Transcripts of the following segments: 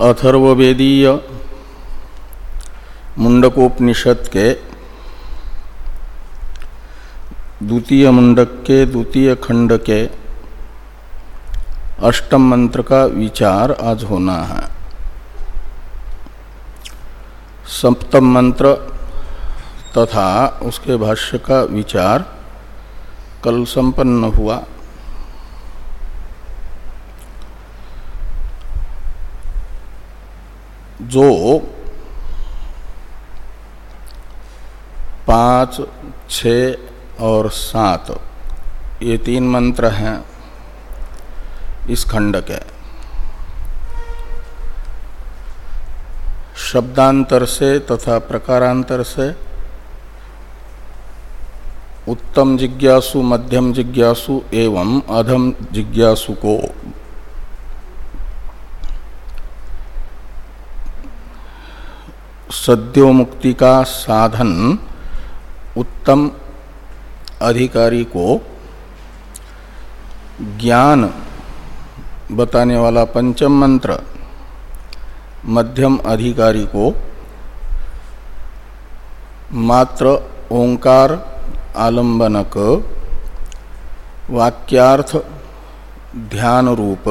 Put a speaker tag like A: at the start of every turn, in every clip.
A: अथर्वेदीय मुंडकोपनिषद के द्वितीय मुंडक के द्वितीय खंड के अष्टम मंत्र का विचार आज होना है। सप्तम मंत्र तथा उसके भाष्य का विचार कल संपन्न हुआ। जो पाँच, छ और सात, ये तीन मंत्र हैं इस खंड के। शब्दांतर से तथा प्रकारांतर से उत्तम जिज्ञासु, मध्यम जिज्ञासु एवं अधम जिज्ञासु को सद्योमुक्ति का साधन उत्तम अधिकारी को ज्ञान बताने वाला पंचम मंत्र मध्यम अधिकारी को मात्र ओंकार आलंबनक वाक्यार्थ ध्यान रूप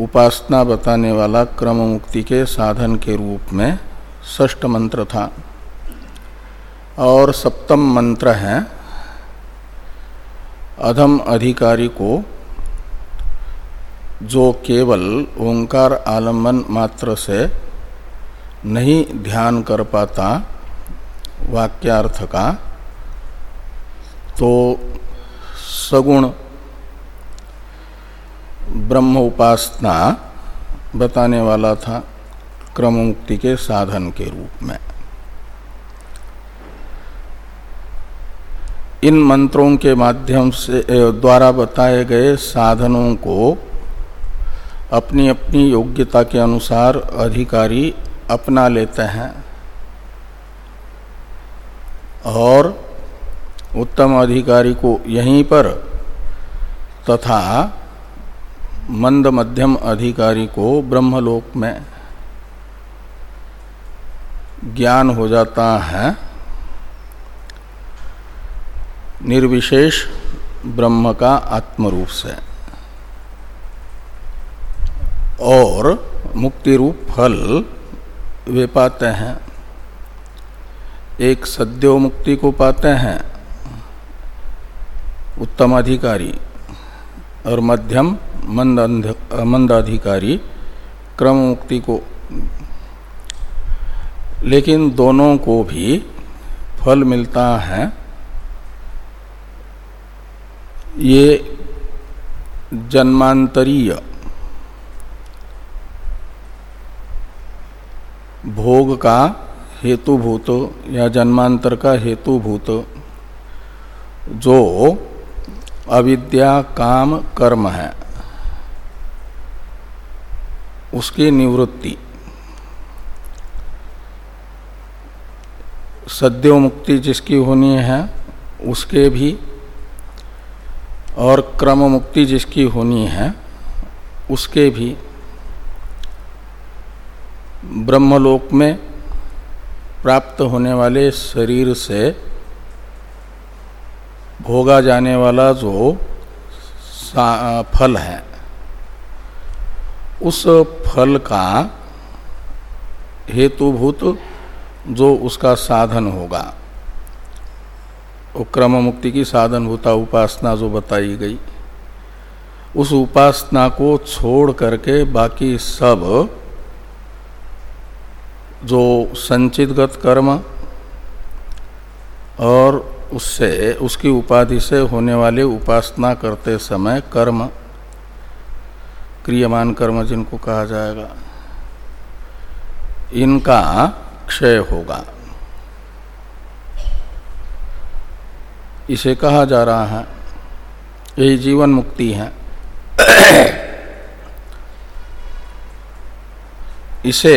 A: उपासना बताने वाला क्रम मुक्ति के साधन के रूप में ष्ट मंत्र था। और सप्तम मंत्र है, अधम अधिकारी को जो केवल ओंकार आलंबन मात्र से नहीं ध्यान कर पाता वाक्यार्थ का तो सगुण ब्रह्म उपासना बताने वाला था। क्रम मुक्ति के साधन के रूप में। इन मंत्रों के माध्यम से द्वारा बताए गए साधनों को अपनी अपनी योग्यता के अनुसार अधिकारी अपना लेते हैं और उत्तम अधिकारी को यहीं पर तथा मंद मध्यम अधिकारी को ब्रह्मलोक में ज्ञान हो जाता है, निर्विशेष ब्रह्म का आत्मरूप से। और मुक्ति रूप फल वे पाते हैं। एक सद्यो मुक्ति को पाते हैं, उत्तम अधिकारी, और मध्यम मंद मंद अधिकारी क्रम मुक्ति को लेकिन दोनों को भी फल मिलता है। ये जन्मांतरीय भोग का हेतुभूत या जन्मांतर का हेतुभूत जो अविद्या काम कर्म है, उसकी निवृत्ति। सद्यो मुक्ति जिसकी होनी है, उसके भी, और क्रम मुक्ति जिसकी होनी है, उसके भी, ब्रह्मलोक में प्राप्त होने वाले शरीर से भोगा जाने वाला जो फल है, उस फल का हेतुभूत जो उसका साधन होगा। वो क्रम मुक्ति की साधन होता उपासना जो बताई गई, उस उपासना को छोड़ करके बाकी सब जो संचितगत कर्म और उससे, उसकी उपाधि से होने वाले उपासना करते समय कर्म, क्रियमान कर्म जिनको कहा जाएगा, इनका क्षय होगा। इसे कहा जा रहा है, यही जीवन मुक्ति है। इसे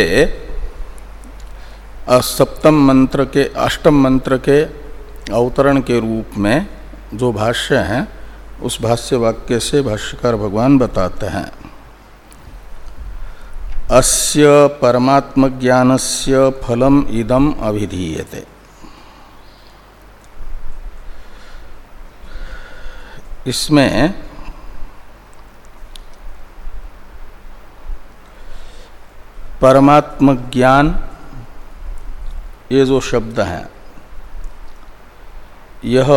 A: सप्तम मंत्र के, अष्टम मंत्र के अवतरण के रूप में जो भाष्य हैं, उस भाष्य वाक्य से भाष्यकार भगवान बताते हैं। अस्य परमात्म ज्ञानस्य फलम इदम अभिधीयते। इसमें परमात्म ज्ञान ये जो शब्द है यह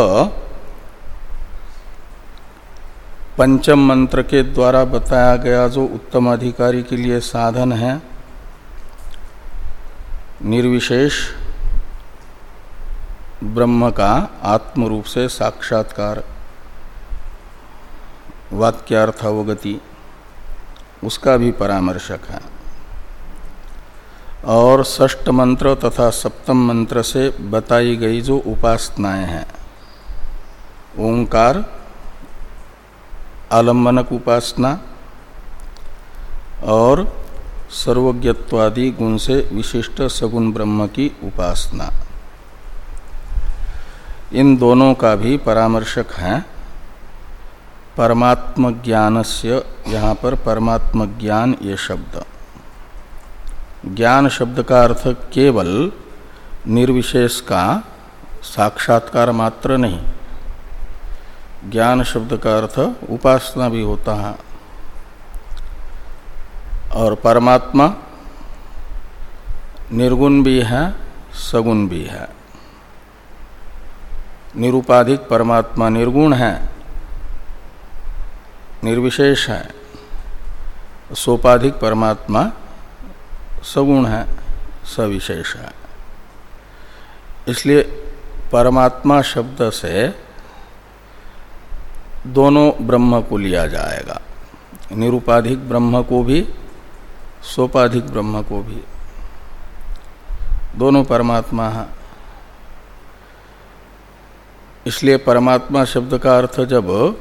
A: पंचम मंत्र के द्वारा बताया गया जो उत्तम अधिकारी के लिए साधन है, निर्विशेष ब्रह्म का आत्म रूप से साक्षात्कार वाक्यार्थ अवगति उसका भी परामर्शक है। और षष्ट मंत्र तथा सप्तम मंत्र से बताई गई जो उपासनाएँ हैं, ओंकार आलम्बनक उपासना और सर्वज्ञत्वादि गुण से विशिष्ट सगुण ब्रह्म की उपासना। इन दोनों का भी परामर्शक है। परमात्म ज्ञान से यहाँ पर परमात्म ज्ञान ये शब्द। ज्ञान शब्द का अर्थ केवल निर्विशेष का साक्षात्कार मात्र नहीं ज्ञान शब्द का अर्थ उपासना भी होता है। और परमात्मा निर्गुण भी है, सगुण भी है। निरुपाधिक परमात्मा निर्गुण है, निर्विशेष है। सोपाधिक परमात्मा सगुण है, सविशेष है। इसलिए परमात्मा शब्द से दोनों ब्रह्म को लिया जाएगा। निरुपाधिक ब्रह्म को भी, सोपाधिक ब्रह्म को भी। दोनों परमात्मा है। इसलिए परमात्मा शब्द का अर्थ जब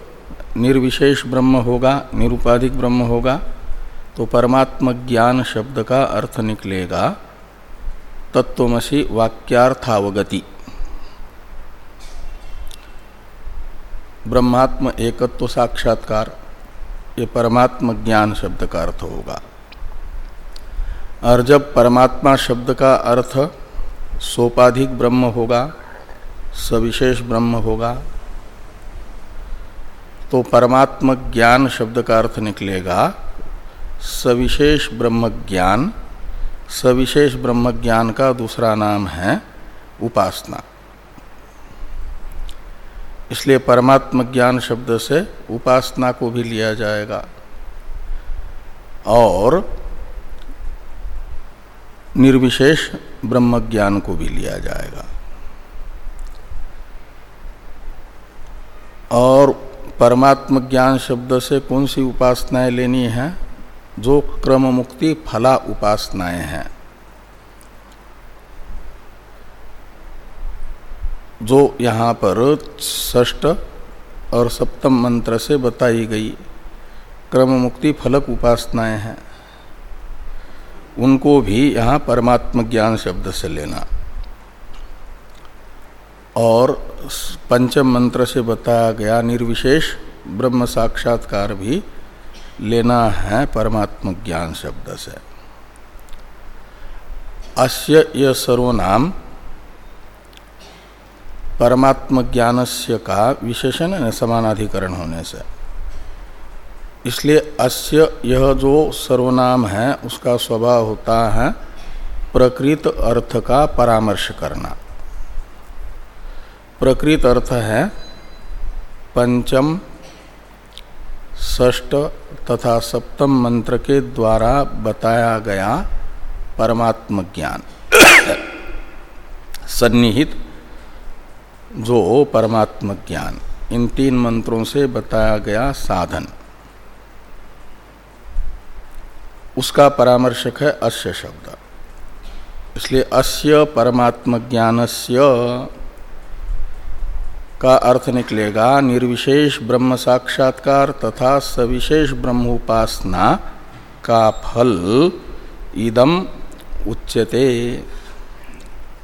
A: निर्विशेष ब्रह्म होगा, निरुपाधिक ब्रह्म होगा तो परमात्म ज्ञान शब्द का अर्थ निकलेगा। तत्वमसी वाक्यार्थावगति। ब्रह्मात्म एकत्व साक्षात्कार, ये परमात्म ज्ञान शब्द का अर्थ होगा। और जब परमात्मा शब्द का अर्थ सोपाधिक ब्रह्म होगा, सविशेष ब्रह्म होगा तो परमात्म ज्ञान शब्द का अर्थ निकलेगा, सविशेष ब्रह्म ज्ञान, सविशेष ब्रह्म ज्ञान का दूसरा नाम है उपासना। इसलिए परमात्म ज्ञान शब्द से उपासना को भी लिया जाएगा। और निर्विशेष ब्रह्म ज्ञान को भी लिया जाएगा। और परमात्म ज्ञान शब्द से कौन सी उपासनाएँ लेनी है? जो क्रम मुक्ति फला उपासनाएँ हैं। जो यहाँ पर षष्ट और सप्तम मंत्र से बताई गई क्रम मुक्ति फलक उपासनाएँ हैं, उनको भी यहाँ परमात्म ज्ञान शब्द से लेना। और पंचम मंत्र से बताया गया निर्विशेष ब्रह्म साक्षात्कार भी लेना है परमात्म ज्ञान शब्द से। अस्य यह सर्वनाम परमात्म ज्ञानस्य का विशेषण है समानाधिकरण होने से। इसलिए अस्य यह जो सर्वनाम है, उसका स्वभाव होता है प्रकृत अर्थ का परामर्श करना। प्रकृत अर्थ है पंचम षष्ट तथा सप्तम मंत्र के द्वारा बताया गया परमात्म ज्ञान सन्निहित जो परमात्म ज्ञान। इन तीन मंत्रों से बताया गया साधन। उसका परामर्शक है अस्य शब्द। इसलिए अस्य परमात्म ज्ञानस्य का अर्थ निकलेगा, निर्विशेष ब्रह्म साक्षात्कार तथा सविशेष ब्रह्म उपासना का फल इदम उच्यते।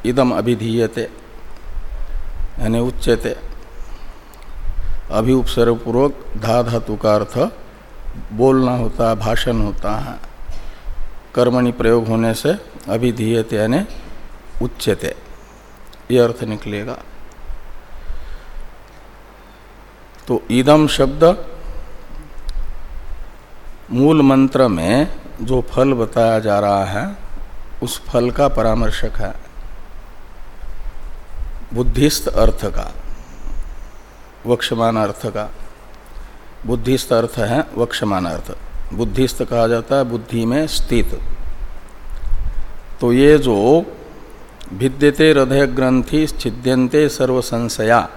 A: इदम अभिधीयते। यानी उच्यते अभी उपसर्गपूर्वक धा धातु का अर्थ बोलना होता है भाषण होता है। कर्मणि प्रयोग होने से अभिधीयते यानी उच्चते। ये अर्थ निकलेगा। तो ईदम शब्द मूल मंत्र में जो फल बताया जा रहा है, उस फल का परामर्शक है। बुद्धिस्त अर्थ का, वक्षमान अर्थ का। बुद्धिस्त अर्थ है वक्षमान अर्थ। बुद्धिस्त कहा जाता है बुद्धि में स्थित। तो ये जो भिद्यते हृदय ग्रंथि छिद्यंते सर्व संशया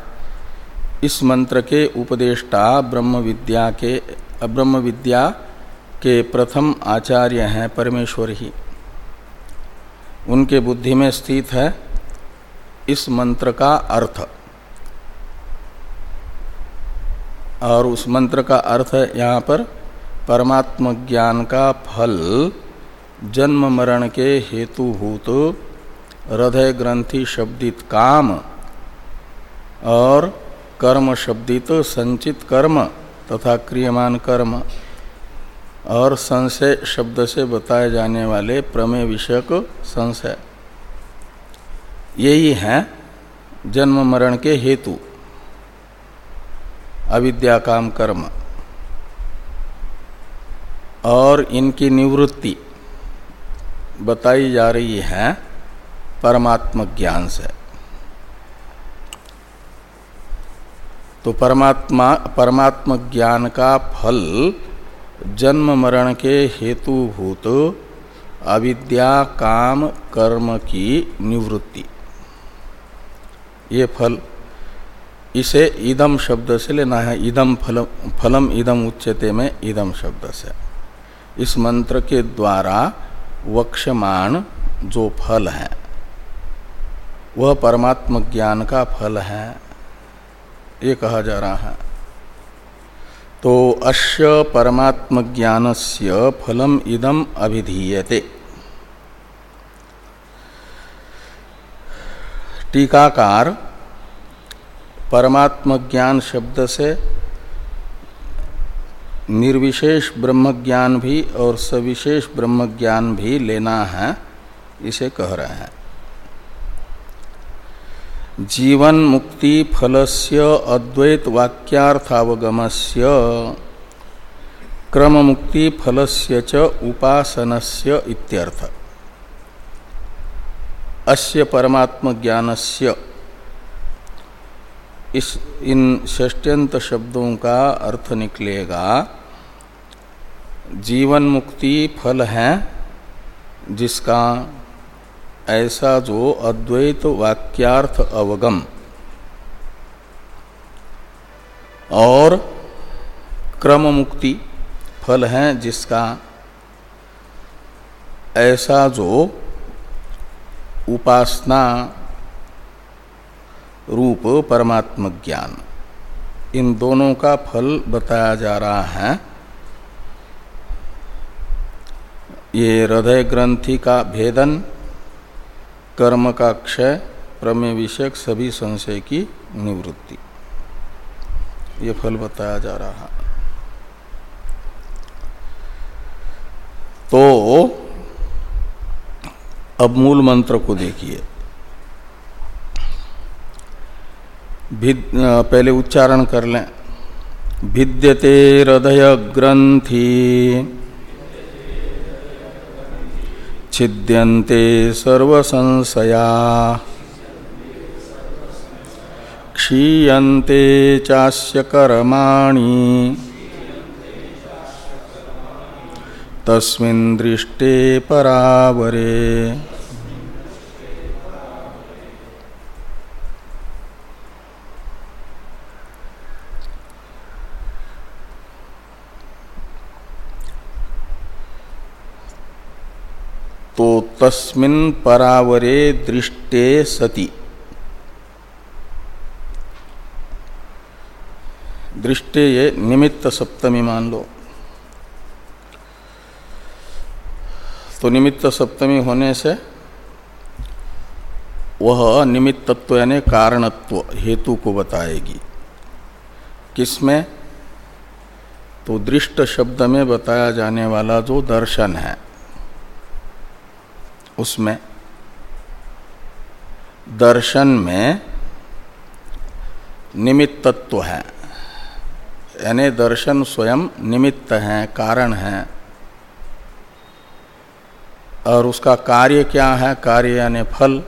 A: इस मंत्र के उपदेष्टा ब्रह्म विद्या के ब्रह्म विद्या के प्रथम आचार्य हैं परमेश्वर ही। उनके बुद्धि में स्थित है इस मंत्र का अर्थ। और उस मंत्र का अर्थ है यहाँ पर, परमात्म ज्ञान का फल, जन्म मरण के हेतुभूत, हृदय ग्रंथि शब्दित काम, और कर्म शब्दित संचित कर्म तथा क्रियमान कर्म, और संशय शब्द से बताए जाने वाले प्रमेय विषयक संशय। यही है जन्म मरण के हेतु। अविद्या काम कर्म। और इनकी निवृत्ति बताई जा रही है परमात्म ज्ञान से। तो परमात्मा, परमात्म ज्ञान का फल जन्म मरण के हेतुभूत अविद्या, काम, कर्म की निवृत्ति। ये फल। इसे इदम शब्द से लेना है। इदम फलम फलम इदम उच्चते में इदम शब्द से। इस मंत्र के द्वारा वक्षमाण जो फल है, वह परमात्म ज्ञान का फल है, ये कहा जा रहा है। तो अश्य परमात्म ज्ञानस्य फलम इदम अभिधीयते। टीकाकार परमात्म ज्ञान शब्द से निर्विशेष ब्रह्म ज्ञान भी और सविशेष ब्रह्म ज्ञान भी लेना है, इसे कह रहे हैं। जीवन मुक्ति फलस्य अद्वैत वाक्यार्थावगमस्य, क्रम मुक्ति फलस्य च उपासनस्य इत्यर्थ। अस्य परमात्म ज्ञानस्य इस, इन षष्ट्यंत शब्दों का अर्थ निकलेगा जीवन मुक्ति फल है, जिसका ऐसा जो अद्वैत वाक्यार्थ अवगम। और क्रम मुक्ति फल है, जिसका ऐसा जो उपासना रूप परमात्म ज्ञान। इन दोनों का फल बताया जा रहा है। ये हृदय ग्रंथि का भेदन, कर्म का क्षय, प्रमेय विषयक सभी संशय की निवृत्ति। ये फल बताया जा रहा है। तो अब मूल मंत्र को देखिए। पहले उच्चारण कर लें। भिद्यते हृदय ग्रंथि छिद्यन्ते सर्वसंशया। क्षीयन्ते चास्य कर्माणि। तस्मिन् दृष्टे परावरे। तस्मिन परावरे दृष्टे सति। दृष्टे ये निमित्त सप्तमी मान लो। तो निमित्त सप्तमी होने से वह निमित्तत्व यानी कारणत्व, हेतु को बताएगी। किसमें? तो दृष्ट शब्द में बताया जाने वाला जो दर्शन है। उसमें। दर्शन में निमित्तत्व है। यानी दर्शन स्वयं निमित्त है, कारण है। और उसका कार्य क्या है? कार्य यानी फल।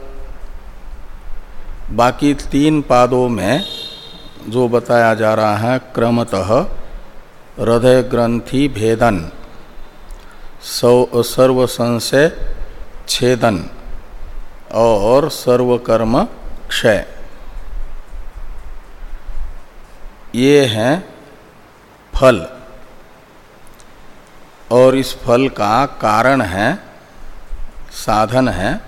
A: बाकी तीन पादों में जो बताया जा रहा है, क्रमतः हृदय ग्रंथि भेदन। सर्व संशय छेदन और सर्वकर्म क्षय। ये हैं फल। और इस फल का कारण है, साधन है,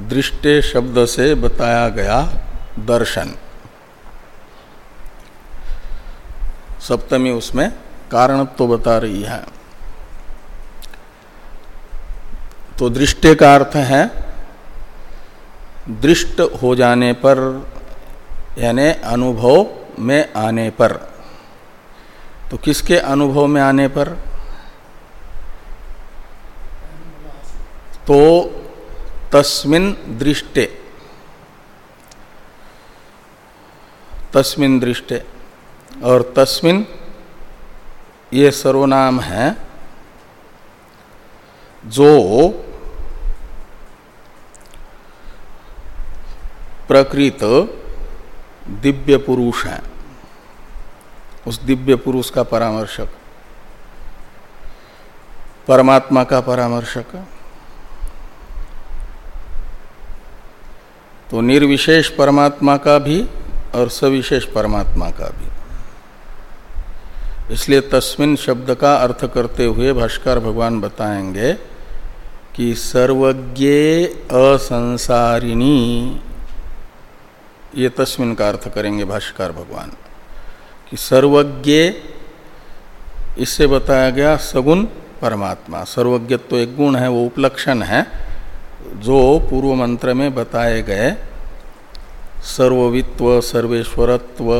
A: दृष्टे शब्द से बताया गया दर्शन। सप्तमी उसमें कारण तो बता रही है। तो दृष्टि का अर्थ है, दृष्ट हो जाने पर, यानी अनुभव में आने पर। तो किसके अनुभव में आने पर? तो तस्मिन दृष्टे। तस्मिन दृष्टे। और तस्मिन, ये सर्वनाम है, जो प्रकृत दिव्य पुरुष है। उस दिव्य पुरुष का परामर्शक, परमात्मा का परामर्शक। तो निर्विशेष परमात्मा का भी और सविशेष परमात्मा का भी। इसलिए तस्मिन शब्द का अर्थ करते हुए भाष्कर भगवान बताएँगे कि सर्वज्ञ असंसारिणी। ये तस्मिन का अर्थ करेंगे भाष्कर भगवान, कि सर्वज्ञ इससे बताया गया सगुण परमात्मा। सर्वज्ञत्व तो एक गुण है, वो उपलक्षण है, जो पूर्व मंत्र में बताए गए सर्ववित्व, सर्वेश्वरत्व,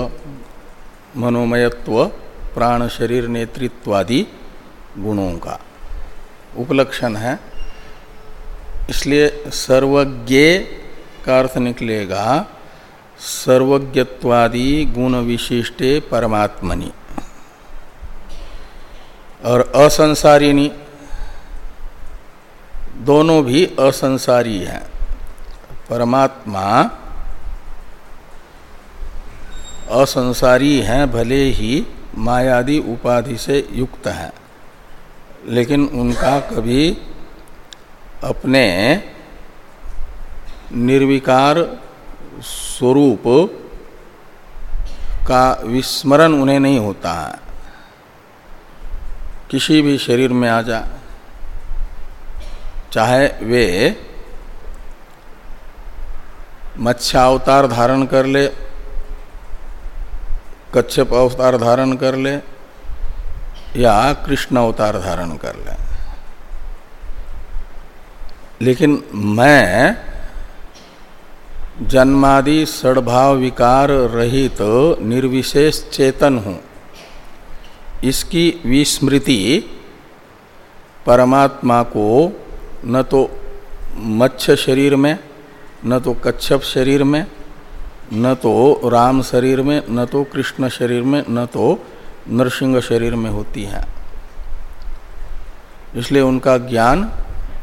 A: मनोमयत्व, प्राण शरीर नेतृत्वादि गुणों का उपलक्षण है। इसलिए सर्वज्ञ का अर्थ निकलेगा सर्वज्ञत्वादि गुण विशिष्टे परमात्मनि। और असंसारिणी, दोनों भी असंसारी हैं। परमात्मा असंसारी हैं, भले ही मायादि उपाधि से युक्त हैं, लेकिन उनका कभी अपने निर्विकार स्वरूप का विस्मरण उन्हें नहीं होता है। किसी भी शरीर में आ जा, चाहे वे मत्स्यावतार धारण कर ले कच्छप अवतार धारण कर ले, या कृष्ण अवतार धारण कर ले। लेकिन मैं जन्मादि सद्भाव विकार रहित निर्विशेष चेतन हूँ। इसकी विस्मृति परमात्मा को न तो मच्छ शरीर में, न तो कच्छप शरीर में, न तो राम शरीर में, न तो कृष्ण शरीर में, न तो नरसिंह शरीर में होती है। इसलिए उनका ज्ञान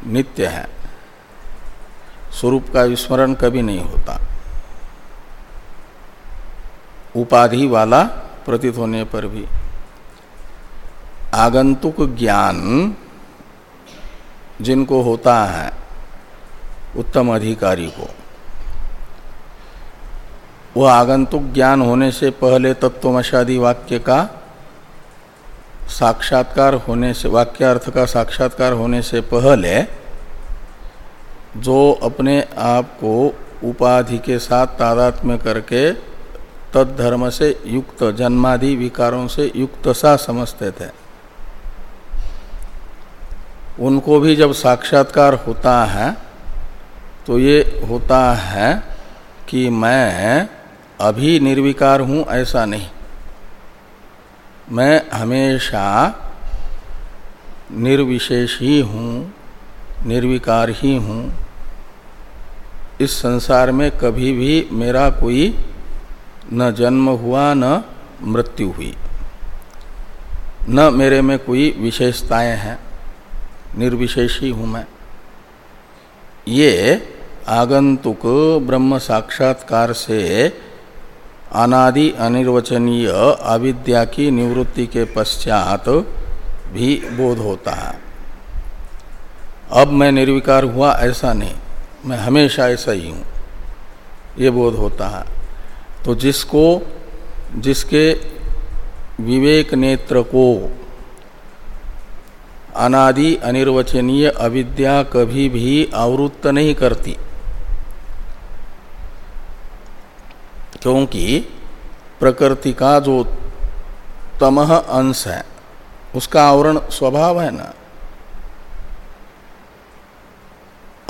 A: नित्य है। स्वरूप का विस्मरण कभी नहीं होता। उपाधि वाला प्रतीत होने पर भी। आगंतुक ज्ञान जिनको होता है, उत्तम अधिकारी को, वह आगंतुक ज्ञान होने से पहले तत्वमशादी वाक्य का साक्षात्कार होने से, वाक्यार्थ का साक्षात्कार होने से पहले जो अपने आप को उपाधि के साथ तादात्म्य करके तत्धर्म से युक्त, जन्मादि विकारों से युक्त सा समझते थे। उनको भी जब साक्षात्कार होता है तो ये होता है कि मैं अभी निर्विकार हूँ, ऐसा नहीं। मैं हमेशा निर्विशेष ही हूँ। निर्विकार ही हूँ। इस संसार में कभी भी मेरा कोई न जन्म हुआ, न मृत्यु हुई। न मेरे में कोई विशेषताएँ हैं। निर्विशेष ही हूँ मैं। ये आगंतुक ब्रह्म साक्षात्कार से अनादि अनिर्वचनीय अविद्या की निवृत्ति के पश्चात भी बोध होता है। अब मैं निर्विकार हुआ ऐसा नहीं। मैं हमेशा ऐसा ही हूँ। ये बोध होता है। तो जिसको, जिसके विवेक नेत्र को अनादि अनिर्वचनीय अविद्या कभी भी आवृत्त नहीं करती। क्योंकि प्रकृति का जो तमह अंश है, उसका आवरण स्वभाव है ना।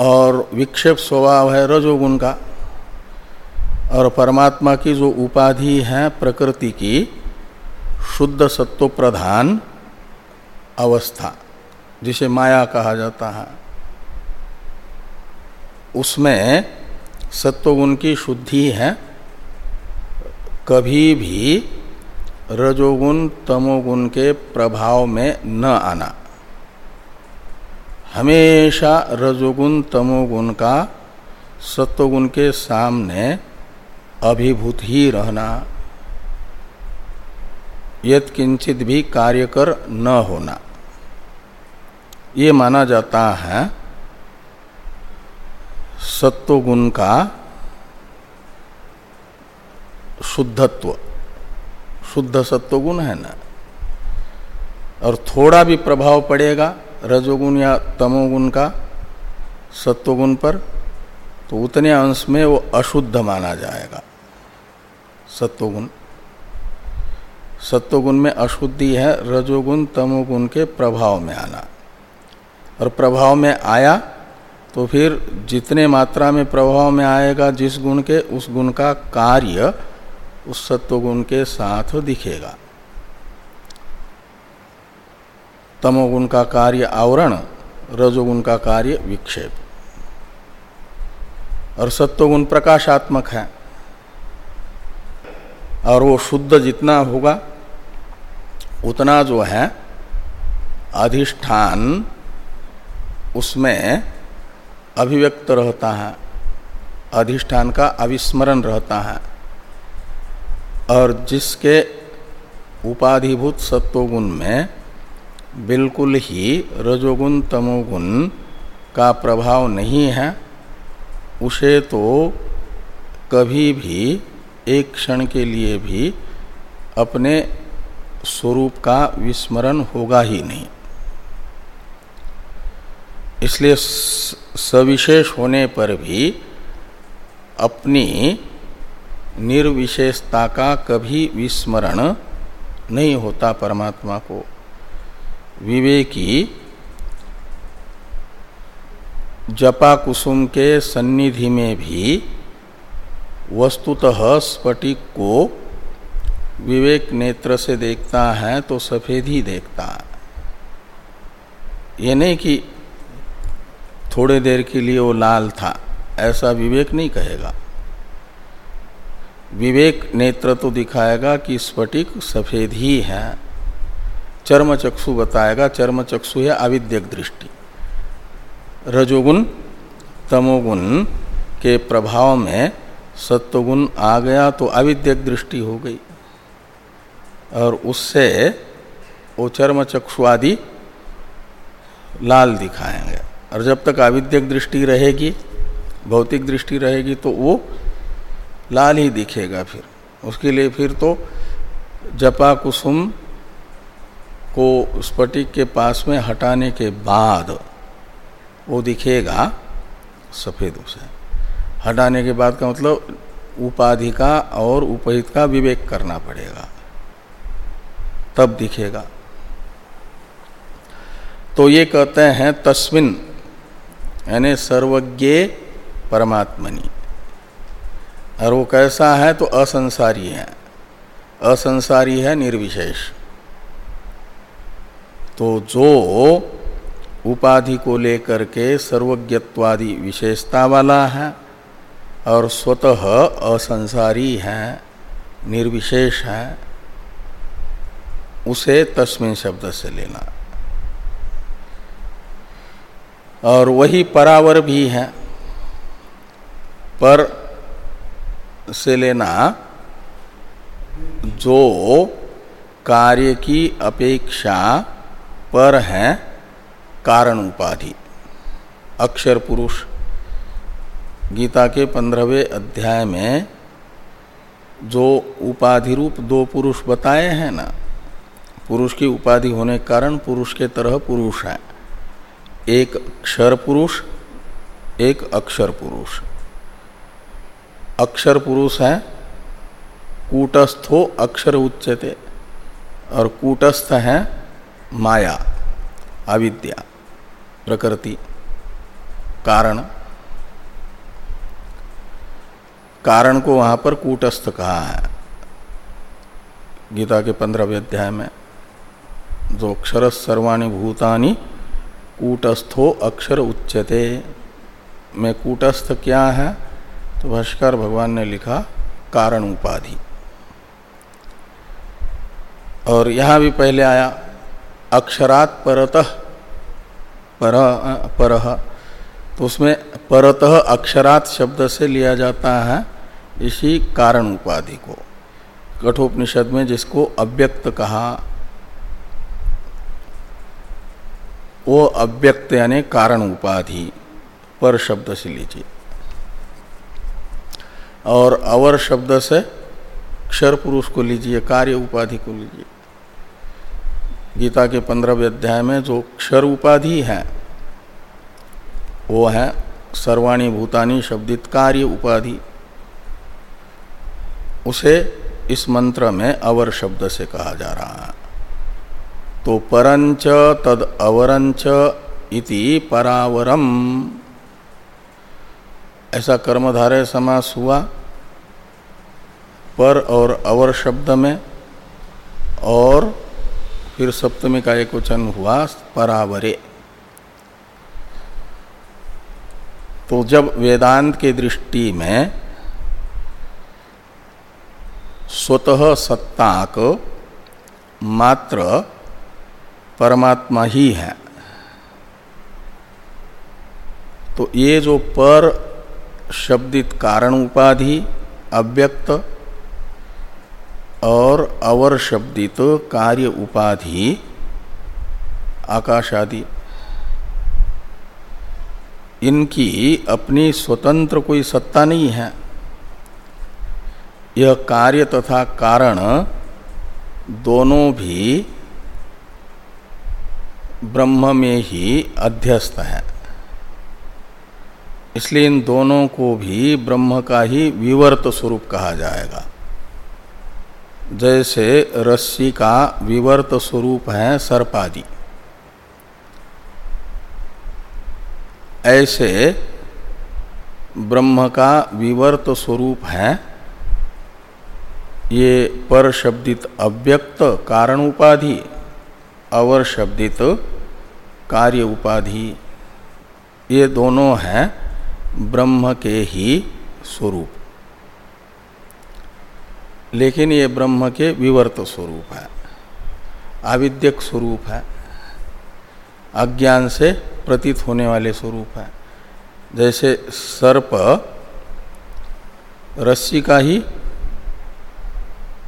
A: और विक्षेप स्वभाव है रजोगुण का। और परमात्मा की जो उपाधि है प्रकृति की, शुद्ध सत्व प्रधान अवस्था, जिसे माया कहा जाता है। उसमें सत्वगुण की शुद्धि है। कभी भी रजोगुण तमोगुण के प्रभाव में न आना। हमेशा रजोगुण तमोगुण का सत्वगुण के सामने अभिभूत ही रहना। यद किंचित भी कार्य कर न होना। ये माना जाता है, सत्वगुण का शुद्धत्व। शुद्ध सत्वगुण है ना? और थोड़ा भी प्रभाव पड़ेगा रजोगुण या तमोगुण का सत्वगुण पर तो उतने अंश में वो अशुद्ध माना जाएगा। सत्वगुण। सत्वगुण में अशुद्धि है, रजोगुण, तमोगुण के प्रभाव में आना। और प्रभाव में आया तो फिर जितने मात्रा में प्रभाव में आएगा जिस गुण के, उस गुण का कार्य उस सत्वगुण के साथ दिखेगा। तमोगुण का कार्य आवरण रजोगुण का कार्य विक्षेप। और सत्वगुण प्रकाशात्मक है। और वो शुद्ध जितना होगा, उतना जो है, अधिष्ठान, उसमें अभिव्यक्त रहता है। अधिष्ठान का अविस्मरण रहता है। और जिसके उपाधिभूत सत्वगुण में बिल्कुल ही रजोगुण तमोगुण का प्रभाव नहीं है, उसे तो कभी भी एक क्षण के लिए भी अपने स्वरूप का विस्मरण होगा ही नहीं। इसलिए सविशेष होने पर भी अपनी निर्विशेषता का कभी विस्मरण नहीं होता परमात्मा को। विवेकी जपा कुसुम के सन्निधि में भी वस्तुतः स्फटिक को विवेक नेत्र से देखता है तो सफ़ेद ही देखता है। ये नहीं कि थोड़े देर के लिए वो लाल था, ऐसा विवेक नहीं कहेगा। विवेक नेत्र तो दिखाएगा कि स्फटिक सफ़ेद ही है। चर्म चक्षु बताएगा चर्म चक्षु है आविद्यक दृष्टि। रजोगुण, तमोगुण के प्रभाव में सत्वगुण आ गया तो अविद्यक दृष्टि हो गई। और उससे वो चर्म चक्षु आदि लाल दिखाएँगे। और जब तक आविद्यक दृष्टि रहेगी, भौतिक दृष्टि रहेगी तो वो लाल ही दिखेगा फिर। उसके लिए फिर तो जपा कुसुम को स्फटिक के पास में हटाने के बाद वो दिखेगा सफ़ेद उसे। हटाने के बाद का मतलब उपाधि का और उपहित का विवेक करना पड़ेगा। तब दिखेगा। तो ये कहते हैं तस्मिन, यानी सर्वज्ञ परमात्मनि। और वो कैसा है तो असंसारी है। असंसारी है निर्विशेष। तो जो उपाधि को लेकर के सर्वज्ञत्वादि विशेषता वाला है और स्वतः असंसारी है, निर्विशेष है, उसे तस्मिन शब्द से लेना। और वही परावर भी है, पर से लेना जो कार्य की अपेक्षा पर है कारण उपाधि। अक्षर पुरुष। गीता के पंद्रहवें अध्याय में जो उपाधि रूप दो पुरुष बताए हैं ना, पुरुष की उपाधि होने के कारण पुरुष के तरह पुरुष है। एक क्षर पुरुष, एक अक्षर पुरुष। अक्षर पुरुष है, कूटस्थो अक्षर उच्चते और कूटस्थ है माया, अविद्या, प्रकृति, कारण। कारण को वहाँ पर कूटस्थ कहा है। गीता के पंद्रहवें अध्याय में, जो अक्षर सर्वाणी भूतानि कूटस्थो अक्षर उच्चते में कूटस्थ क्या है? तो भाष्कर भगवान ने लिखा, कारण उपाधि। और यहाँ भी पहले आया अक्षरात परतः, पर पर तो उसमें परतः अक्षरात शब्द से लिया जाता है इसी कारण उपाधि को। कठोपनिषद में जिसको अव्यक्त कहा, वो अव्यक्त यानी कारण उपाधि पर शब्द से लीजिए। और अवर शब्द से क्षर पुरुष को लीजिए, कार्य उपाधि को लीजिए। गीता के पंद्रहवें अध्याय में जो क्षर उपाधि है, वो है सर्वाणी भूतानी शब्दित कार्य उपाधि। उसे इस मंत्र में अवर शब्द से कहा जा रहा है। तो परंच तद अवरंच इति परावरम। ऐसा कर्मधारय समास हुआ, पर और अवर शब्द में और फिर सप्तमी का एक वचन हुआ, परावरे। तो जब वेदांत के दृष्टि में स्वतः सत्ताक मात्र परमात्मा ही है तो ये जो पर शब्दित कारण उपाधि, अव्यक्त और अवर शब्दित कार्य उपाधि आकाश आदि इनकी अपनी स्वतंत्र कोई सत्ता नहीं है। यह कार्य तथा कारण दोनों भी ब्रह्म में ही अध्यस्त है। इसलिए इन दोनों को भी ब्रह्म का ही विवर्त स्वरूप कहा जाएगा। जैसे रस्सी का विवर्त स्वरूप है सर्पादि। ऐसे ब्रह्म का विवर्त स्वरूप है। ये पर शब्दित अव्यक्त कारण उपाधि अवर शब्दित कार्य उपाधि, ये दोनों हैं ब्रह्म के ही स्वरूप। लेकिन ये ब्रह्म के विवर्त स्वरूप है, आविद्यक स्वरूप है, अज्ञान से प्रतीत होने वाले स्वरूप है। जैसे सर्प रस्सी का ही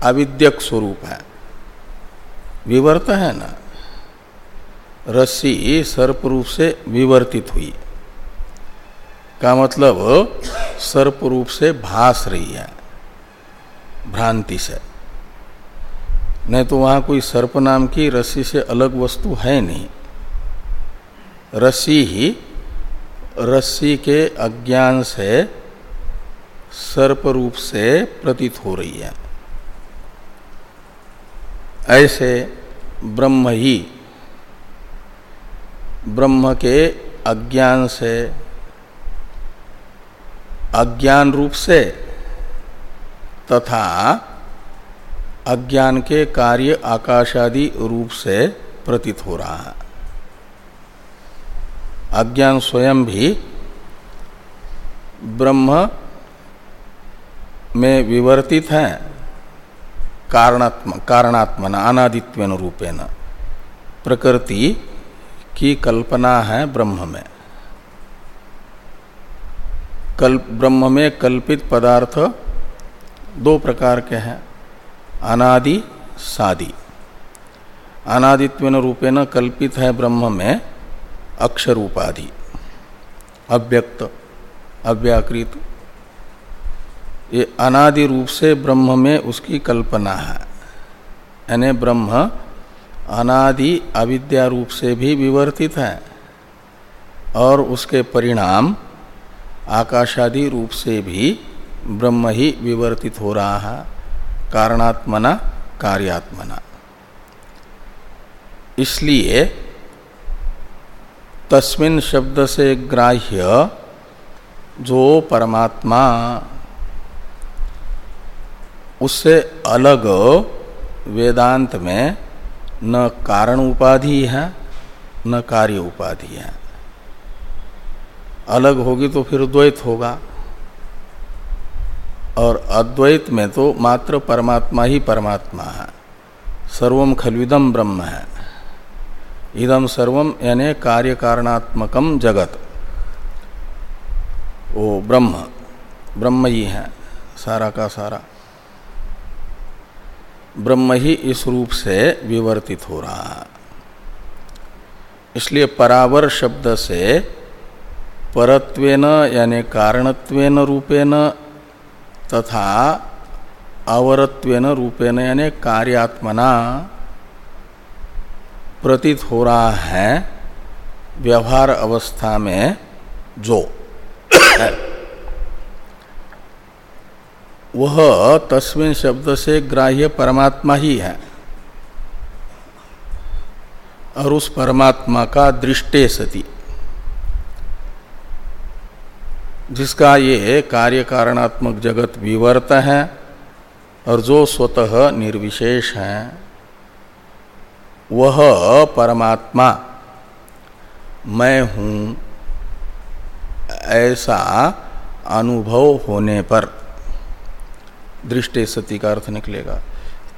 A: अविद्यक स्वरूप है। विवर्त है ना? रस्सी सर्प रूप से विवर्तित हुई। का मतलब सर्प रूप से भास रही है। भ्रांति से। नहीं तो वहाँ कोई सर्प नाम की रस्सी से अलग वस्तु है नहीं। रस्सी ही, रस्सी के अज्ञान से, सर्प रूप से प्रतीत हो रही है। ऐसे ब्रह्म ही, ब्रह्म के अज्ञान से, अज्ञान रूप से तथा अज्ञान के कार्य आकाशादि रूप से प्रतीत हो रहा है। अज्ञान स्वयं भी ब्रह्म में विवर्तित है, कारणात्म कारणात्मना, अनादित्वेन रूपेण। प्रकृति की कल्पना है ब्रह्म में। कल ब्रह्म में कल्पित पदार्थ दो प्रकार के हैं, अनादि, सादि। अनादित्वेन रूपेण कल्पित है ब्रह्म में अक्षर उपाधि अव्यक्त, अव्याकृत, ये अनादि रूप से ब्रह्म में उसकी कल्पना है। यानी ब्रह्म अनादि अविद्या रूप से भी विवर्तित है और उसके परिणाम आकाशादि रूप से भी ब्रह्म ही विवर्तित हो रहा है, कारणात्मना, कार्यात्मना। इसलिए तस्मिन शब्द से ग्राह्य जो परमात्मा, उससे अलग वेदांत में न कारण उपाधि है, न कार्य उपाधि है। अलग होगी तो फिर द्वैत होगा। और अद्वैत में तो मात्र परमात्मा ही परमात्मा है। सर्वम खलविदम ब्रह्म है। इदम सर्वम यानी कार्य कारणात्मकम जगत। वो ब्रह्म ब्रह्म ही है सारा का सारा। ब्रह्म ही इस रूप से विवर्तित हो रहा है। इसलिए परावर शब्द से परत्वेन यानी कारणत्वेन रूपेण तथा अवरत्वेन रूपेण यानी कार्यात्मना प्रतीत हो रहा है व्यवहार अवस्था में जो। वह तस्मिन शब्द से ग्राह्य परमात्मा ही है। और उस परमात्मा का दृष्टे सती। जिसका ये कार्य कारणात्मक जगत विवर्त है और जो स्वतः निर्विशेष है, वह परमात्मा। मैं हूँ ऐसा अनुभव होने पर। दृष्टे सती का अर्थ निकलेगा।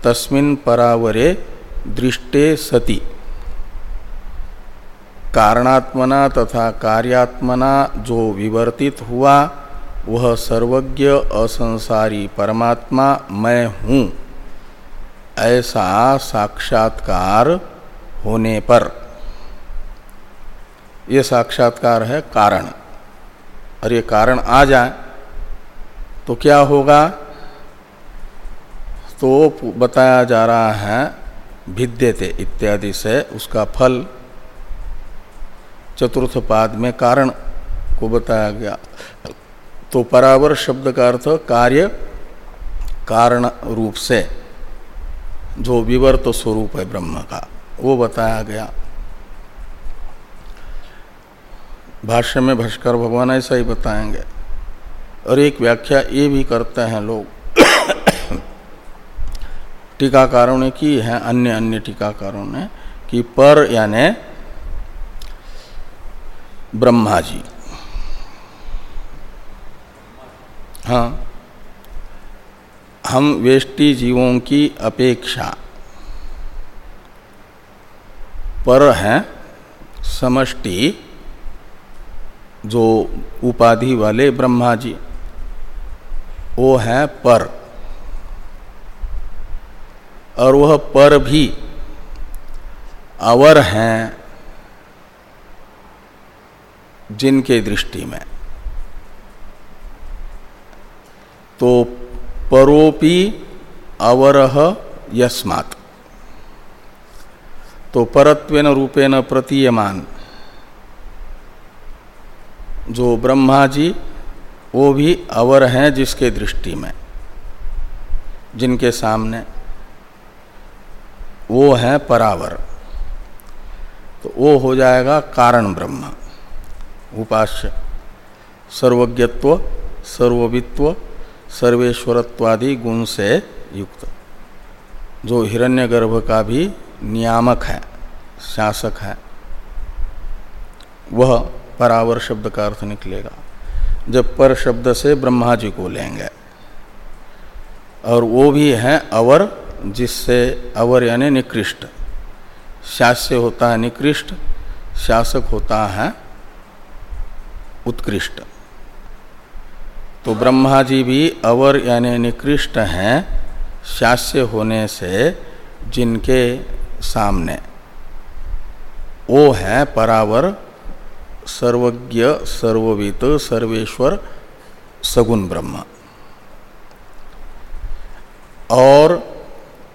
A: तस्मिन परावरे दृष्टे सती। कारणात्मना तथा कार्यात्मना जो विवर्तित हुआ, वह सर्वज्ञ असंसारी परमात्मा मैं हूँ, ऐसा साक्षात्कार होने पर। यह साक्षात्कार है कारण। और ये कारण आ जाए तो क्या होगा? तो बताया जा रहा है, भिद्यते इत्यादि से उसका फल चतुर्थ पाद में कारण को बताया गया। तो परावर शब्द का अर्थ कार्य कारण रूप से, जो विवर्त स्वरूप है ब्रह्म का, वो बताया गया। भाष्य में भाष्कर भगवान ऐसा ही बताएँगे। और एक व्याख्या ये भी करते हैं लोग। टीकाकारों ने की है, अन्य अन्य टीकाकारों ने, कि पर यानि ब्रह्मा जी। हाँ हम वेष्टि जीवों की अपेक्षा पर हैं, समष्टि जो उपाधि वाले ब्रह्मा जी, वो है पर। और वह पर भी अवर हैं जिनके दृष्टि में। तो परोपी अवरह यस्मात्। तो परत्वेन रूपेण प्रतीयमान। जो ब्रह्मा जी वो भी अवर हैं जिसके दृष्टि में। जिनके सामने वो है परावर। तो वो हो जाएगा कारण ब्रह्म। उपास्य। सर्वज्ञत्व, सर्ववित्व, सर्वेश्वरत्वादि गुण से युक्त। जो हिरण्यगर्भ का भी नियामक है, शासक है, वह परावर शब्द का अर्थ निकलेगा। जब पर शब्द से ब्रह्मा जी को लेंगे, और वो भी है अवर, जिससे अवर यानी निकृष्ट। शास्य होता है निकृष्ट, शासक होता है उत्कृष्ट। तो ब्रह्मा जी भी अवर यानी निकृष्ट हैं, शास्य होने से जिनके सामने। वो है परावर, सर्वज्ञ, सर्ववित, सर्वेश्वर, सगुण ब्रह्म। और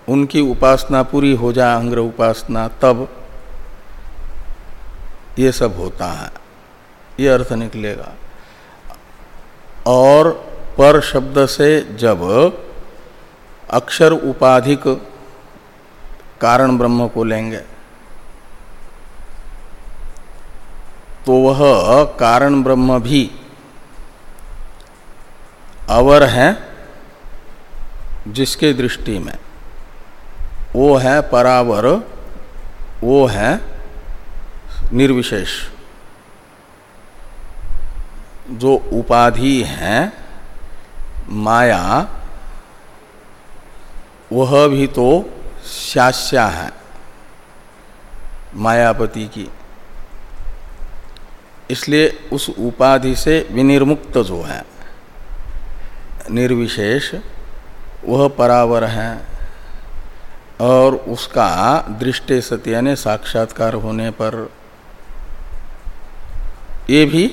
A: उनकी उपासना पूरी हो जाए अंग्र उपासना, तब ये सब होता है। ये अर्थ निकलेगा। और पर शब्द से जब अक्षर उपाधिक कारण ब्रह्म को लेंगे तो वह कारण ब्रह्म भी अवर है जिसके दृष्टि में। वो है परावर, वो है निर्विशेष। जो उपाधि है, माया, वह भी तो शास्या है, मायापति की। इसलिए उस उपाधि से विनिर्मुक्त जो है, निर्विशेष, वह परावर है और उसका दृष्टि सत्य यानी साक्षात्कार होने पर ये भी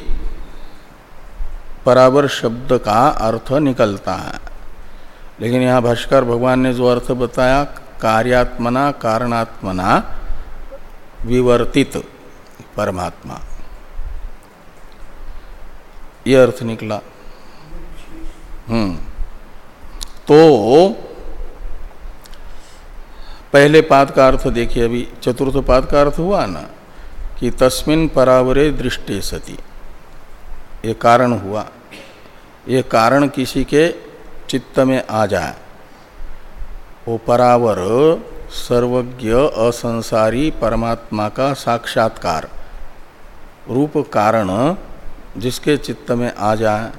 A: परावर शब्द का अर्थ निकलता है। लेकिन यहाँ भाष्कर भगवान ने जो अर्थ बताया, कार्यात्मना, कारणात्मना, विवर्तित परमात्मा। ये अर्थ निकला। हम्म। तो पहले पाद का अर्थ देखिए अभी, चतुर्थ पाद का अर्थ हुआ ना, कि तस्मिन परावरे दृष्टि सती। ये कारण हुआ। ये कारण किसी के चित्त में आ जाए। वो परावर, सर्वज्ञ, असंसारी, परमात्मा का साक्षात्कार, रूप कारण जिसके चित्त में आ जाए।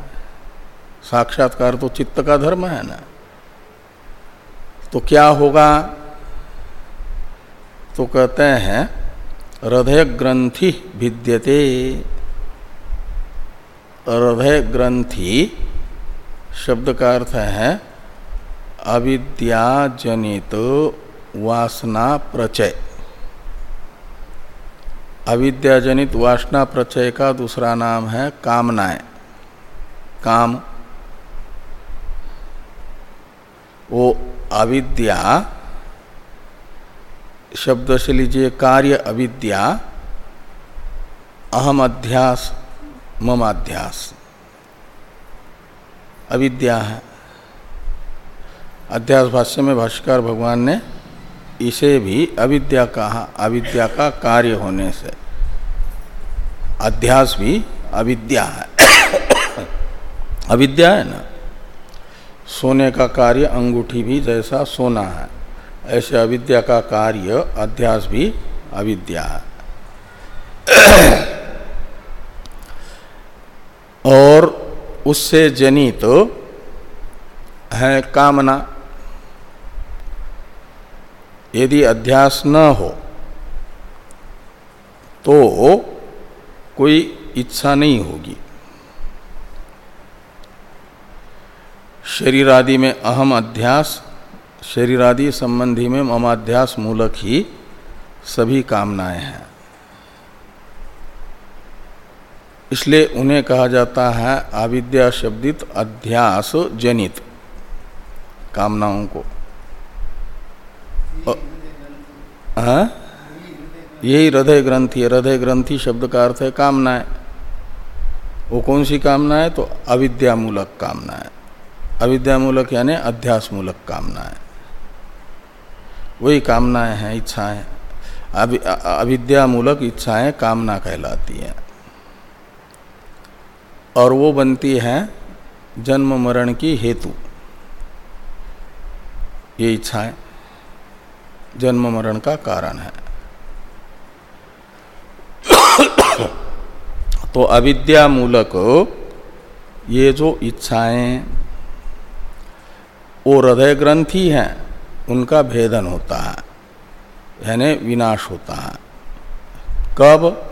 A: साक्षात्कार तो चित्त का धर्म है ना। तो क्या होगा? तो कहते हैं हृदय ग्रंथि भिद्यते। हृदय ग्रंथि, शब्द का अर्थ है, अविद्याजनित वासना प्रचय। अविद्याजनित वासना प्रचय का दूसरा नाम है कामनाएँ। काम, वो अविद्या शब्द से लीजिए कार्य अविद्या, अहम अध्यास मम अध्यास अविद्या है। अध्यास भाष्य में भाष्कर भगवान ने इसे भी अविद्या कहा। अविद्या का कार्य होने से। अध्यास भी अविद्या है। अविद्या है ना? सोने का कार्य अंगूठी भी जैसा सोना है। ऐसे अविद्या का कार्य अध्यास भी अविद्या है। और उससे जनित तो है कामना। यदि अध्यास न हो तो कोई इच्छा नहीं होगी। शरीर आदि में अहम अध्यास, शरीर आदि संबंधी में ममाध्यास मूलक ही सभी कामनाएँ हैं। इसलिए उन्हें कहा जाता है अविद्या शब्दित अध्यास जनित कामनाओं को। हाँ? यही हृदय ग्रंथि है हृदय ग्रंथि शब्द का अर्थ है कामनाएँ वो कौन सी कामना है? तो अविद्यामूलक कामना है। अविद्यामूलक यानी अध्यास मूलक कामना है। वही कामनाएँ हैं इच्छाएँ। अविद्यामूलक इच्छाएँ कामना कहलाती हैं। और वो बनती है जन्म मरण की हेतु। ये इच्छाएँ जन्म मरण का कारण है। तो अविद्या मूलक ये जो इच्छाएँ, वो हृदय ग्रंथि हैं, उनका भेदन होता है, यानी विनाश होता है। कब?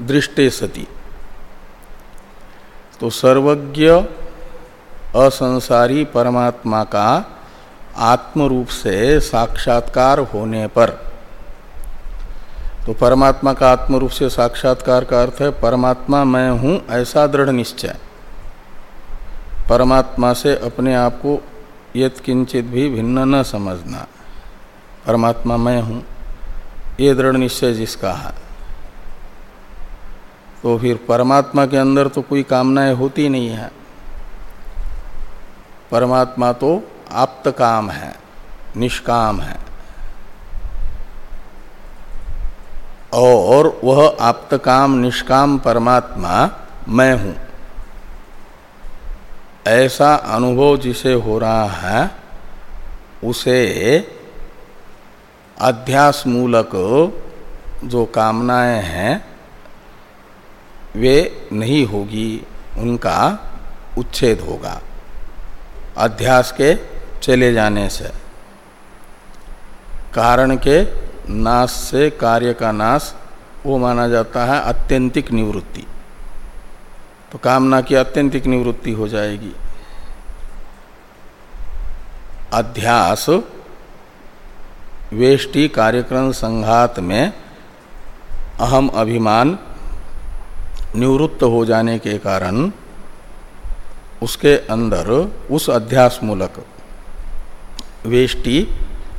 A: दृष्टे सती। तो सर्वज्ञ असंसारी परमात्मा का आत्म रूप से साक्षात्कार होने पर। तो परमात्मा का आत्म रूप से साक्षात्कार का अर्थ है, परमात्मा मैं हूँ ऐसा दृढ़ निश्चय। परमात्मा से अपने आप को यत किंचित भी भिन्न न समझना। परमात्मा मैं हूँ, ये दृढ़ निश्चय जिसका है। तो फिर परमात्मा के अंदर तो कोई कामनाएँ होती नहीं है। परमात्मा तो आप्त काम है, निष्काम है। और वह आप्त काम, निष्काम परमात्मा मैं हूँ। ऐसा अनुभव जिसे हो रहा है, उसे अध्यास मूलक जो कामनाएँ हैं वे नहीं होगी, उनका उच्छेद होगा। अध्यास के चले जाने से। कारण के नाश से कार्य का नाश, वो माना जाता है अत्यंतिक निवृत्ति। तो कामना की अत्यंतिक निवृत्ति हो जाएगी। अध्यास, वेष्टि कार्यक्रम संघात में अहम अभिमान निवृत्त हो जाने के कारण उसके अंदर उस अध्यास मूलक वेष्टि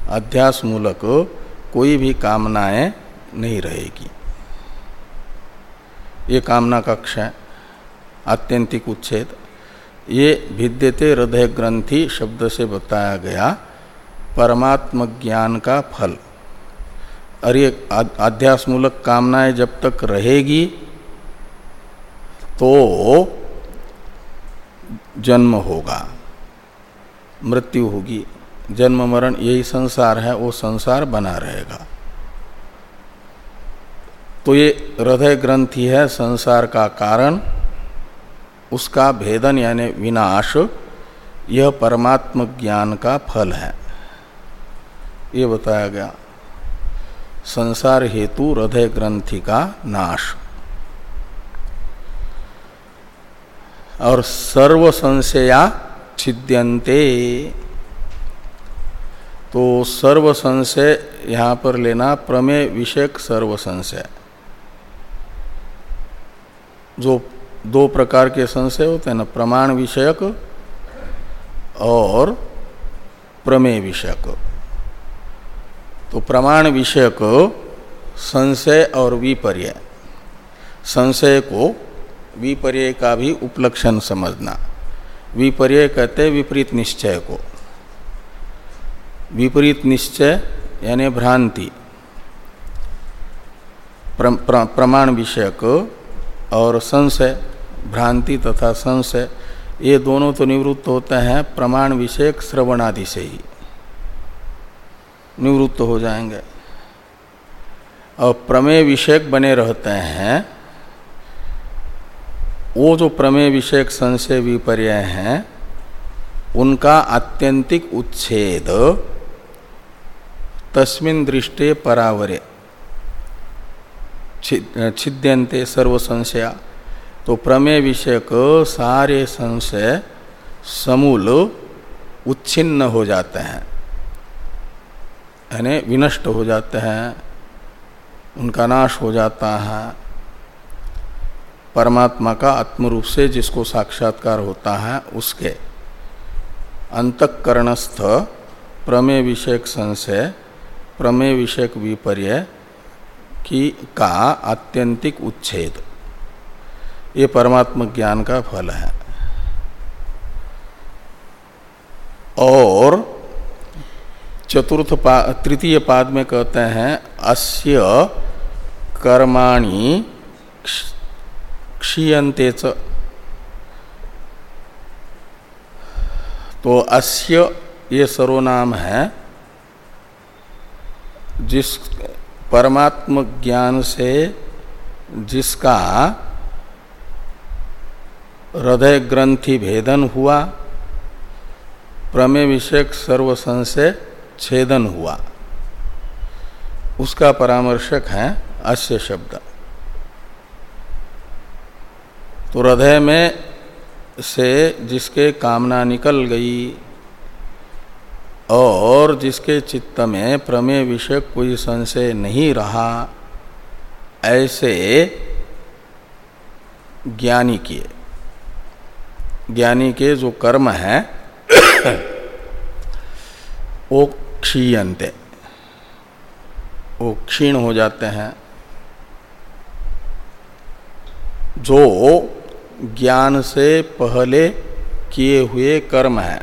A: अध्यास मूलक कोई भी कामनाएँ नहीं रहेगी। ये कामना कक्ष है, आत्यंतिक उच्छेद। ये भिद्यते हृदय ग्रंथि शब्द से बताया गया परमात्म ज्ञान का फल। और ये अध्यासमूलक कामनाएँ जब तक रहेगी तो जन्म होगा। मृत्यु होगी। जन्म, मरण, यही संसार है, वो संसार बना रहेगा। तो ये हृदय ग्रंथि है, संसार का कारण। उसका भेदन यानी विनाश, यह परमात्म ज्ञान का फल है। ये बताया गया। संसार हेतु हृदय ग्रंथि का नाश। और सर्व संशया छिद्यंते तो सर्व संशय यहाँ पर लेना प्रमेय विषयक सर्व संशय। जो दो प्रकार के संशय होते हैं ना, प्रमाण विषयक और प्रमेय विषयक। तो प्रमाण विषयक, संशय और विपर्य। संशय को विपर्य का भी उपलक्षण समझना। विपर्य कहते विपरीत निश्चय को। विपरीत निश्चय यानी भ्रांति। प्र, प्र, प्रमाण विषयक और संशय भ्रांति तथा संशय ये दोनों तो निवृत्त होते हैं प्रमाण विषयक श्रवण आदि से ही। निवृत्त हो जाएँगे। और प्रमेय विषयक बने रहते हैं वो जो प्रमेय विषयक संशय विपर्य हैं, उनका आत्यंतिक उच्छेद तस्मिन दृष्टे परावरे। छिद्यंते सर्व संशया। तो प्रमेय विषयक सारे संशय समूल उच्छिन्न हो जाते हैं, यानी विनष्ट हो जाते हैं, उनका नाश हो जाता है। परमात्मा का आत्मरूप से जिसको साक्षात्कार होता है उसके। अंतकरणस्थ प्रमेय विषयक संशय प्रमेय विषयक विपर्य की का आत्यंतिक उच्छेद। ये परमात्म ज्ञान का फल है। और चतुर्थ पा, तृतीय पाद में कहते हैं अस्य कर्माणि क्षीयते तो अस्य ये सर्वनाम है, जिस परमात्म ज्ञान से जिसका हृदय ग्रंथि भेदन हुआ प्रमेय विषयक सर्व संशय छेदन हुआ। उसका परामर्शक है अस्य शब्द। तो हृदय में से जिसके कामना निकल गई और जिसके चित्त में प्रमेय विषय कोई संशय नहीं रहा, ऐसे ज्ञानी के ज्ञानी के जो कर्म है, वो क्षीयंते वो क्षीण हो जाते हैं। जो ज्ञान से पहले किए हुए कर्म है।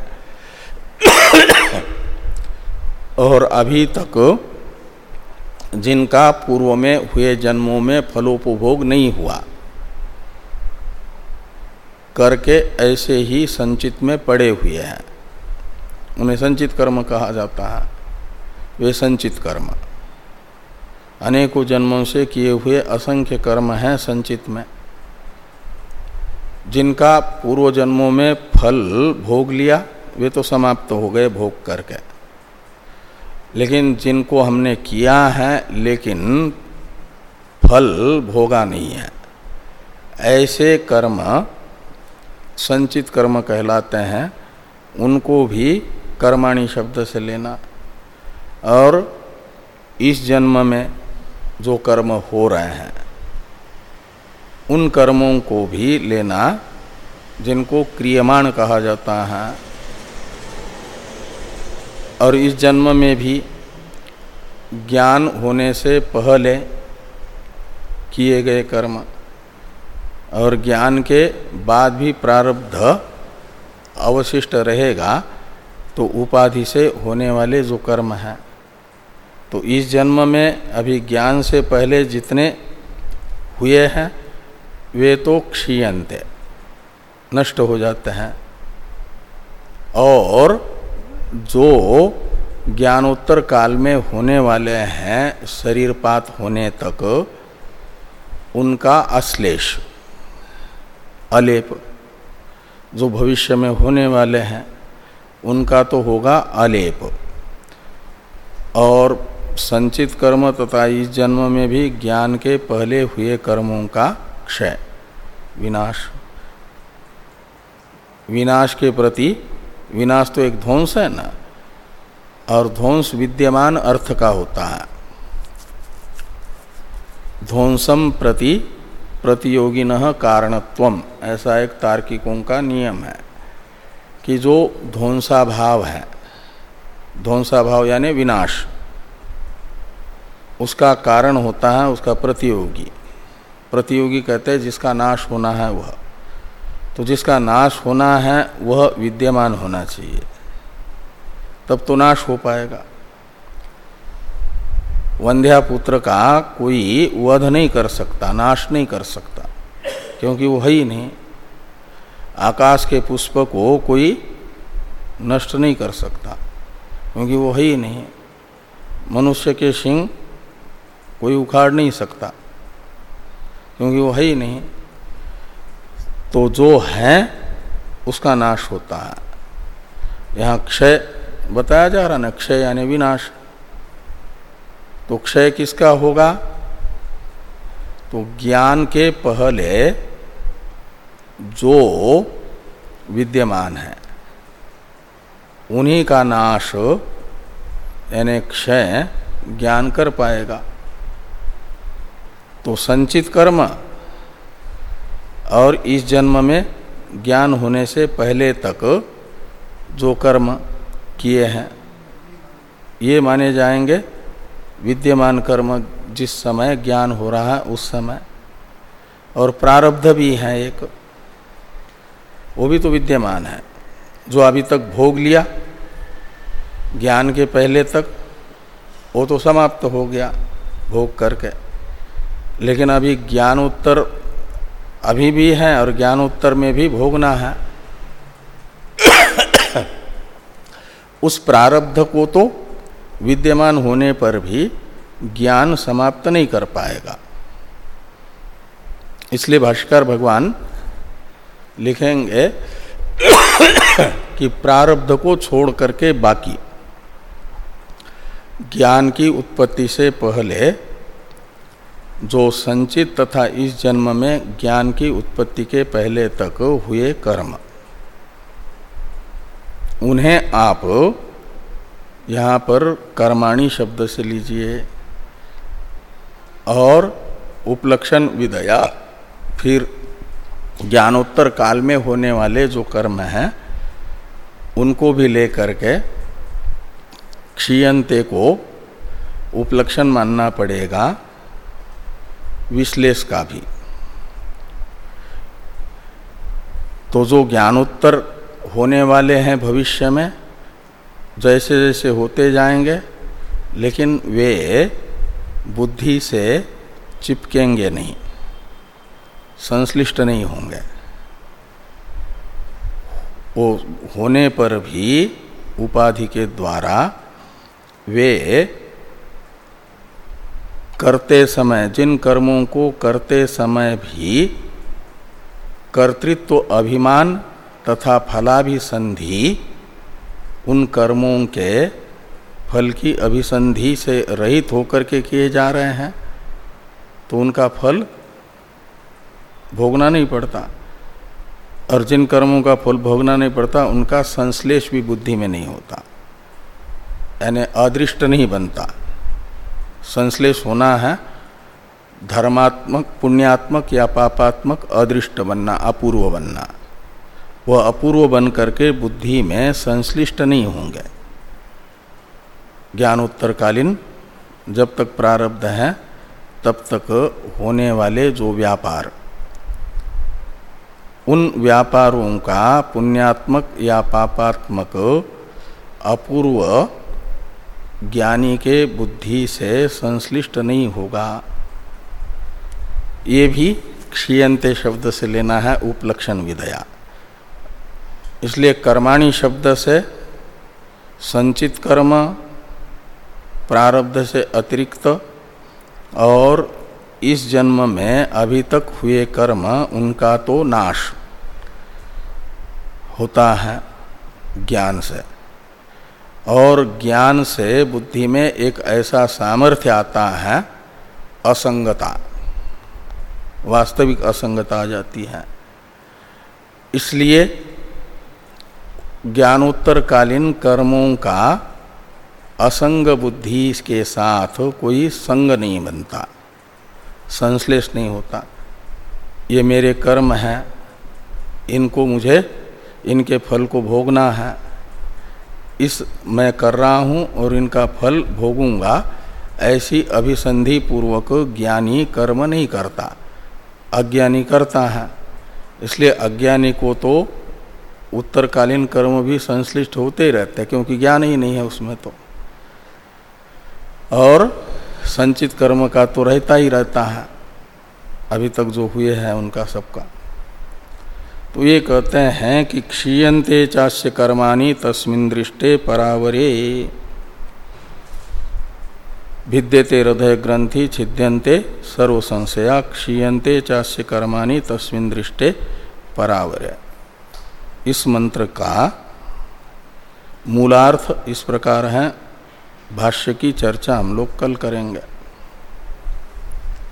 A: और अभी तक जिनका पूर्व में हुए जन्मों में फलोपभोग नहीं हुआ, करके ऐसे ही संचित में पड़े हुए हैं। उन्हें संचित कर्म कहा जाता है। वे संचित कर्म। अनेकों जन्मों से किए हुए असंख्य कर्म हैं संचित में। जिनका पूर्व जन्मों में फल भोग लिया, वे तो समाप्त हो गए भोग करके। लेकिन जिनको हमने किया है, लेकिन फल भोगा नहीं है। ऐसे कर्म, संचित कर्म कहलाते हैं, उनको भी कर्माणी शब्द से लेना। और इस जन्म में जो कर्म हो रहे हैं उन कर्मों को भी लेना, जिनको क्रियमाण कहा जाता है। और इस जन्म में भी ज्ञान होने से पहले किए गए कर्म, और ज्ञान के बाद भी प्रारब्ध अवशिष्ट रहेगा तो उपाधि से होने वाले जो कर्म हैं। तो इस जन्म में अभी ज्ञान से पहले जितने हुए हैं वे तो क्षीयंत नष्ट हो जाते हैं। और जो ज्ञानोत्तर काल में होने वाले हैं, शरीरपात होने तक, उनका अश्लेष, अलेप, जो भविष्य में होने वाले हैं, उनका तो होगा अलेप। और संचित कर्म तथा इस जन्म में भी ज्ञान के पहले हुए कर्मों का क्षय विनाश। विनाश के प्रति, विनाश तो एक ध्वंस है ना? और ध्वंस विद्यमान अर्थ का होता है। ध्वंसम प्रति, प्रतियोगिन कारणत्वम। ऐसा एक तार्किकों का नियम है कि जो ध्वंसा भाव है ध्वंसा भाव यानी विनाश, उसका कारण होता है उसका प्रतियोगी। प्रतियोगी कहते हैं, जिसका नाश होना है वह। तो जिसका नाश होना है, वह विद्यमान होना चाहिए। तब तो नाश हो पाएगा। वंध्या पुत्र का कोई वध नहीं कर सकता, नाश नहीं कर सकता, क्योंकि वो है ही नहीं। आकाश के पुष्प को कोई नष्ट नहीं कर सकता, क्योंकि वो है ही नहीं। मनुष्य के सिंह कोई उखाड़ नहीं सकता। क्योंकि वो है ही नहीं। तो जो है, उसका नाश होता है। यहाँ क्षय बताया जा रहा ना, क्षय यानी विनाश। तो क्षय किसका होगा? तो ज्ञान के पहले जो विद्यमान है, उन्हीं का नाश, यानी क्षय, ज्ञान कर पाएगा। तो संचित कर्म और इस जन्म में ज्ञान होने से पहले तक जो कर्म किए हैं, ये माने जाएँगे विद्यमान कर्म। जिस समय ज्ञान हो रहा है, उस समय। और प्रारब्ध भी है एक। वो भी तो विद्यमान है। जो अभी तक भोग लिया, ज्ञान के पहले तक, वो तो समाप्त हो गया भोग करके। लेकिन अभी ज्ञान उत्तर अभी भी है और ज्ञान उत्तर में भी भोगना है। उस प्रारब्ध को तो विद्यमान होने पर भी ज्ञान समाप्त नहीं कर पाएगा। इसलिए भाष्कर भगवान लिखेंगे कि प्रारब्ध को छोड़ करके बाकी ज्ञान की उत्पत्ति से पहले जो संचित तथा इस जन्म में ज्ञान की उत्पत्ति के पहले तक हुए कर्म। उन्हें आप यहाँ पर कर्माणी शब्द से लीजिए और उपलक्षण विदया फिर ज्ञानोत्तर काल में होने वाले जो कर्म हैं, उनको भी लेकर के क्षीयंते को उपलक्षण मानना पड़ेगा। विश्लेष का भी। तो जो ज्ञानोत्तर होने वाले हैं भविष्य में जैसे जैसे होते जाएँगे, लेकिन वे बुद्धि से चिपकेंगे नहीं, संश्लिष्ट नहीं होंगे। वो होने पर भी उपाधि के द्वारा वे करते समय, जिन कर्मों को करते समय भी कर्तृत्व अभिमान तथा फलाभिसंधि, उन कर्मों के फल की अभिसंधि से रहित होकर के किए जा रहे हैं तो उनका फल भोगना नहीं पड़ता। और जिन कर्मों का फल भोगना नहीं पड़ता, उनका संश्लेष भी बुद्धि में नहीं होता, यानी अदृष्ट नहीं बनता। संश्लेष होना है, धर्मात्मक, पुण्यात्मक या पापात्मक अदृष्ट बनना, अपूर्व बनना। वह अपूर्व बन करके बुद्धि में संश्लिष्ट नहीं होंगे। ज्ञानोत्तरकालीन जब तक प्रारब्ध है, तब तक होने वाले जो व्यापार, उन व्यापारों का पुण्यात्मक या पापात्मक अपूर्व ज्ञानी के बुद्धि से संश्लिष्ट नहीं होगा। ये भी क्षीयंते शब्द से लेना है उपलक्षण विदया इसलिए कर्माणी शब्द से संचित कर्म, प्रारब्ध से अतिरिक्त, और इस जन्म में अभी तक हुए कर्म, उनका तो नाश होता है ज्ञान से। और ज्ञान से बुद्धि में एक ऐसा सामर्थ्य आता है, असंगता। वास्तविक असंगता आ जाती है। इसलिए ज्ञानोत्तरकालीन कर्मों का असंग बुद्धि के साथ कोई संग नहीं बनता, संश्लेष नहीं होता। ये मेरे कर्म हैं, इनको मुझे, इनके फल को भोगना है। इस मैं कर रहा हूँ और इनका फल भोगूँगा, ऐसी अभिसंधि पूर्वक ज्ञानी कर्म नहीं करता। अज्ञानी करता है। इसलिए अज्ञानी को तो उत्तरकालीन कर्म भी संश्लिष्ट होते ही रहते हैं, क्योंकि ज्ञान ही नहीं है उसमें तो। और संचित कर्म का तो रहता ही रहता है। अभी तक जो हुए हैं उनका सबका। तो ये कहते हैं कि क्षीयते चास्य कर्माणी तस्मिन दृष्टे परावरे। भिद्यते हृदय ग्रंथि छिद्यंते सर्व संशया क्षीयते चास्य कर्माणी तस्मिन दृष्टे परावरे। इस मंत्र का मूलार्थ इस प्रकार है। भाष्य की चर्चा हम लोग कल करेंगे।